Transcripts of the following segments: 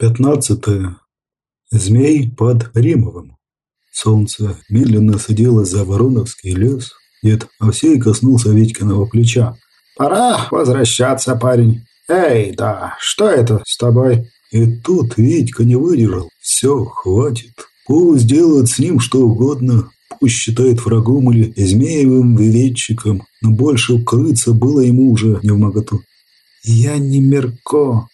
Пятнадцатое. Змей под Римовым. Солнце медленно садилось за Вороновский лес. Дед Овсей коснулся Витькиного плеча. «Пора возвращаться, парень. Эй, да, что это с тобой?» И тут Витька не выдержал. Все, хватит. Пусть делают с ним что угодно. Пусть считает врагом или змеевым виветчиком. Но больше укрыться было ему уже не в моготу. «Я не Мерко»,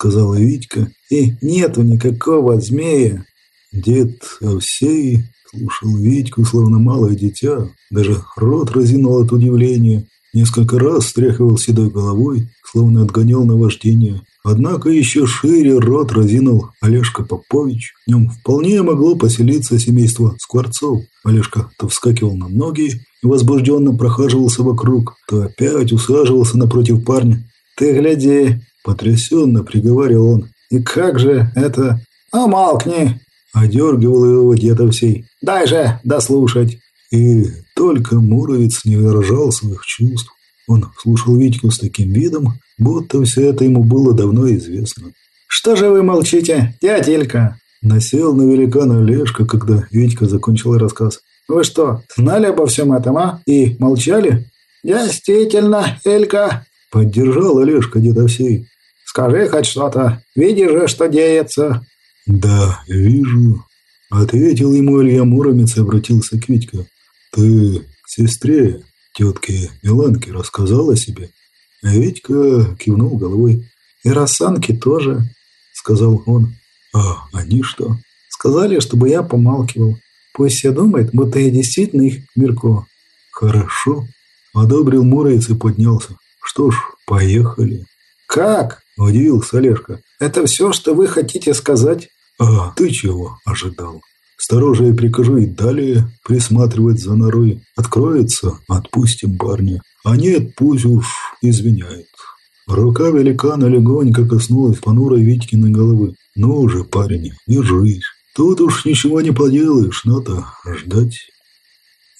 сказала Витька, и нету никакого змея. Дед Овсей слушал Витьку, словно малое дитя, даже рот разинул от удивления, несколько раз стряхивал седой головой, словно отгонял наваждение. Однако еще шире рот разинул Олежка Попович. В нем вполне могло поселиться семейство Скворцов. Олежка то вскакивал на ноги и возбужденно прохаживался вокруг, то опять усаживался напротив парня. «Ты гляди, Потрясенно приговаривал он. «И как же это...» «Умолкни!» Одергивал его дед Овсей. «Дай же дослушать!» И только Муровец не выражал своих чувств. Он слушал Витьку с таким видом, будто все это ему было давно известно. «Что же вы молчите, дяделька?» Насел на великана Лешка, когда Витька закончил рассказ. «Вы что, знали обо всем этом, а? И молчали?» «Действительно, Элька!» Поддержал Олежка Дедовсей. «Скажи хоть что-то. Видишь же, что деется?» «Да, вижу», — ответил ему Илья Муромец и обратился к Витьке. «Ты сестре, тетке Миланке, рассказала себе?» А Витька кивнул головой. «И Рассанке тоже», — сказал он. «А они что?» «Сказали, чтобы я помалкивал. Пусть все думают, будто я действительно их Мирко». «Хорошо», — одобрил Муромец и поднялся. «Что ж, поехали». «Как?» – удивился Олежка. «Это все, что вы хотите сказать?» «А ты чего ожидал?» Сторожа прикажу и далее присматривать за норой. Откроется – отпустим парня. А нет, пусть уж извиняет. Рука великана легонько коснулась понурой Витькиной головы. Ну же, парень, держись. Тут уж ничего не поделаешь, надо ждать.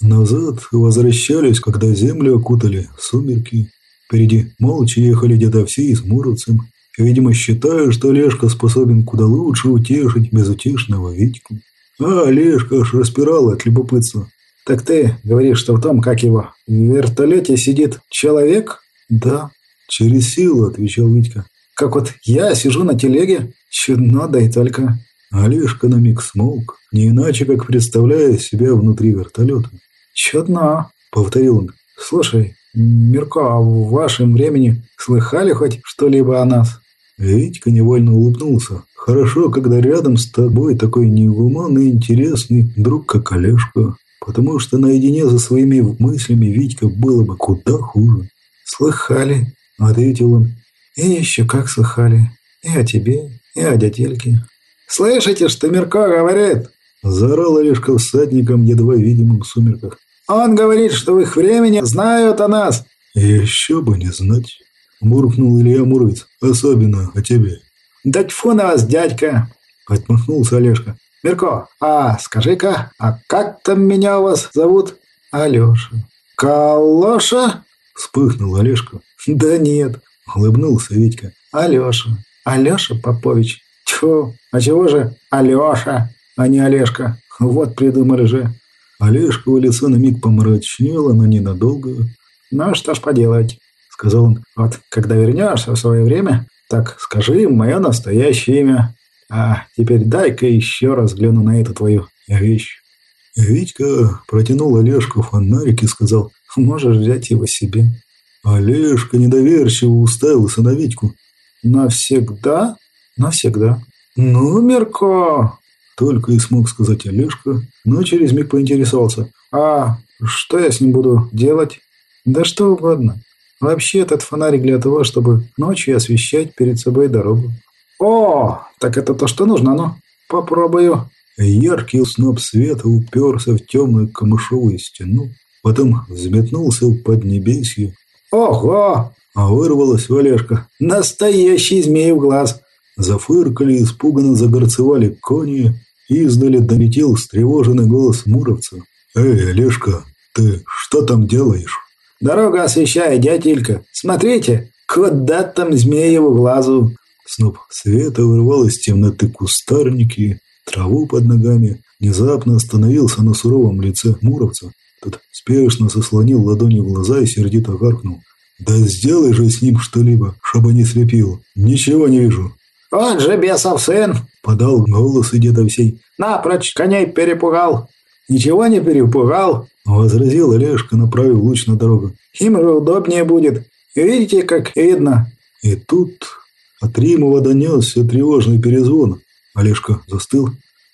Назад возвращались, когда землю окутали сумерки. Впереди молча ехали дедовси с Муровцем, видимо, считая, что Олежка способен куда лучше утешить безутешного Витьку. А Олежка аж распирал от любопытства. «Так ты говоришь, что в том, как его, в вертолете сидит человек?» «Да». «Через силу», — отвечал Витька. «Как вот я сижу на телеге? Чудно, да и только». Олежка на миг смолк, не иначе, как представляя себя внутри вертолета. «Чудно», — повторил он. «Слушай, Мирко, а в вашем времени слыхали хоть что-либо о нас?» Витька невольно улыбнулся. «Хорошо, когда рядом с тобой такой негуманный интересный друг, как Олежка, потому что наедине за своими мыслями Витька было бы куда хуже». «Слыхали», — ответил он. «И еще как слыхали. И о тебе, и о дятельке». «Слышите, что Мирко говорит?» Заорал Олежка всадником, едва видимым в сумерках. Он говорит, что в их времени знают о нас. Еще бы не знать. Муркнул Илья Муровец. Особенно о тебе. Да тьфу на вас, дядька. Отмахнулся Олежка. Мирко, а скажи-ка, а как там меня у вас зовут? Алеша. Калоша? Вспыхнул Олежка. Да нет. Улыбнулся Витька. Алеша. Алеша Попович. Тьфу, а чего же Алеша, а не Олежка? Вот придумали же. Олежково лицо на миг помрачнело, но ненадолго. «Ну, что ж поделать», — сказал он. «Вот, когда вернешься в свое время, так скажи им мое настоящее имя. А теперь дай-ка еще раз гляну на эту твою вещь». Витька протянул Олежку фонарик и сказал, «Можешь взять его себе». Олежка недоверчиво уставился на Витьку. «Навсегда?» «Навсегда». «Ну, Мерко, только и смог сказать Олежка, но через миг поинтересовался. «А что я с ним буду делать?» «Да что угодно. Вообще этот фонарик для того, чтобы ночью освещать перед собой дорогу». «О, так это то, что нужно, ну, попробую». Яркий сноп света уперся в темную камышовую стену, потом взметнулся в поднебесье. «Ого!» А вырвалась у Олежка. «Настоящий змей в глаз!» Зафыркали, испуганно загорцевали кони, Издали долетел встревоженный голос Муровца. «Эй, Олежка, ты что там делаешь?» «Дорога освещает, дяделька. Смотрите, куда там змееву глазу?» Сноп света вырвал из темноты кустарники, траву под ногами, внезапно остановился на суровом лице Муровца. Тот спешно заслонил ладонью глаза и сердито гаркнул. «Да сделай же с ним что-либо, чтобы не слепил. Ничего не вижу». «Он же бесов сын!» — подал голос и дед Овсей. «Напрочь коней перепугал!» «Ничего не перепугал!» — возразил Олежка, направив луч на дорогу. «Им же удобнее будет. Видите, как видно?» И тут от Римова донесся тревожный перезвон. Олежка застыл.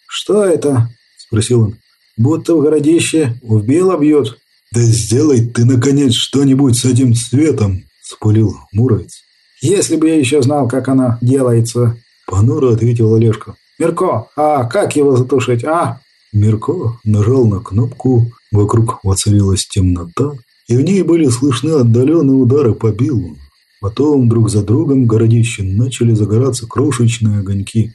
«Что это?» — спросил он. «Будто в городище убило бьют». «Да сделай ты, наконец, что-нибудь с этим цветом!» — спылил Муровец. «Если бы я еще знал, как она делается!» — понуро ответил Олежка. «Мирко, а как его затушить, а?» Мирко нажал на кнопку, вокруг воцарилась темнота, и в ней были слышны отдаленные удары по билу. Потом друг за другом городище начали загораться крошечные огоньки.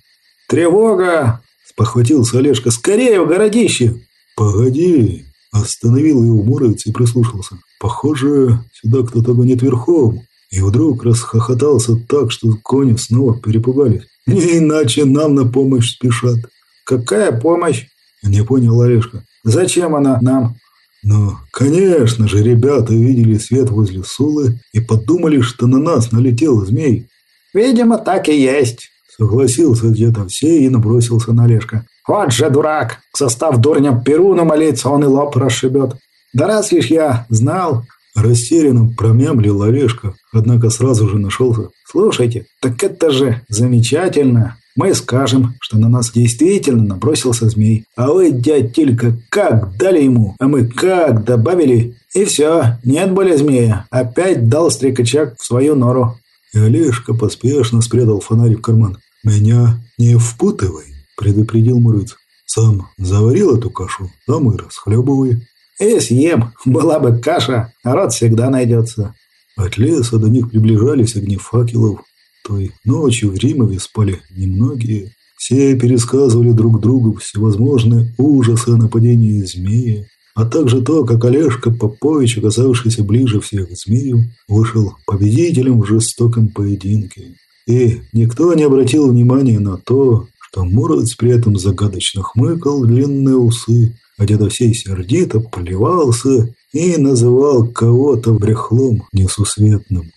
«Тревога!» – спохватился Олежка. «Скорее в городище!» «Погоди!» – остановил его Муровец и прислушался. «Похоже, сюда кто-то гонит верхом». И вдруг расхохотался так, что кони снова перепугались. «Не иначе нам на помощь спешат». «Какая помощь?» – не понял Олежка. «Зачем она нам?» Ну, конечно же, ребята увидели свет возле Сулы и подумали, что на нас налетел змей. «Видимо, так и есть», — согласился где-то все и набросился на Олежка. «Вот же дурак! Состав дурням Перуну молиться, он и лоб расшибет. Да раз лишь я знал...» Растерянно промямлил Олежка, однако сразу же нашелся. «Слушайте, так это же замечательно! Мы скажем, что на нас действительно набросился змей. А вы, дядь Тилька, как дали ему, а мы как добавили. И все, нет более змея. Опять дал стрекачак в свою нору. И Олежка поспешно спрятал фонарик в карман. «Меня не впутывай», — предупредил Мурыц. «Сам заварил эту кашу, сам и расхлебывай». «И съем. Была бы каша, народ всегда найдется». От леса до них приближались огни факелов, той ночью в Римове спали немногие. Все пересказывали друг другу всевозможные ужасы о нападении змеи, а также то, как Олежка Попович, оказавшийся ближе всех к змею, вышел победителем в жестоком поединке. И никто не обратил внимания на то, что Муромец при этом загадочно хмыкал длинные усы, а дедо всей сердито плевался и называл кого-то брехлом несусветным.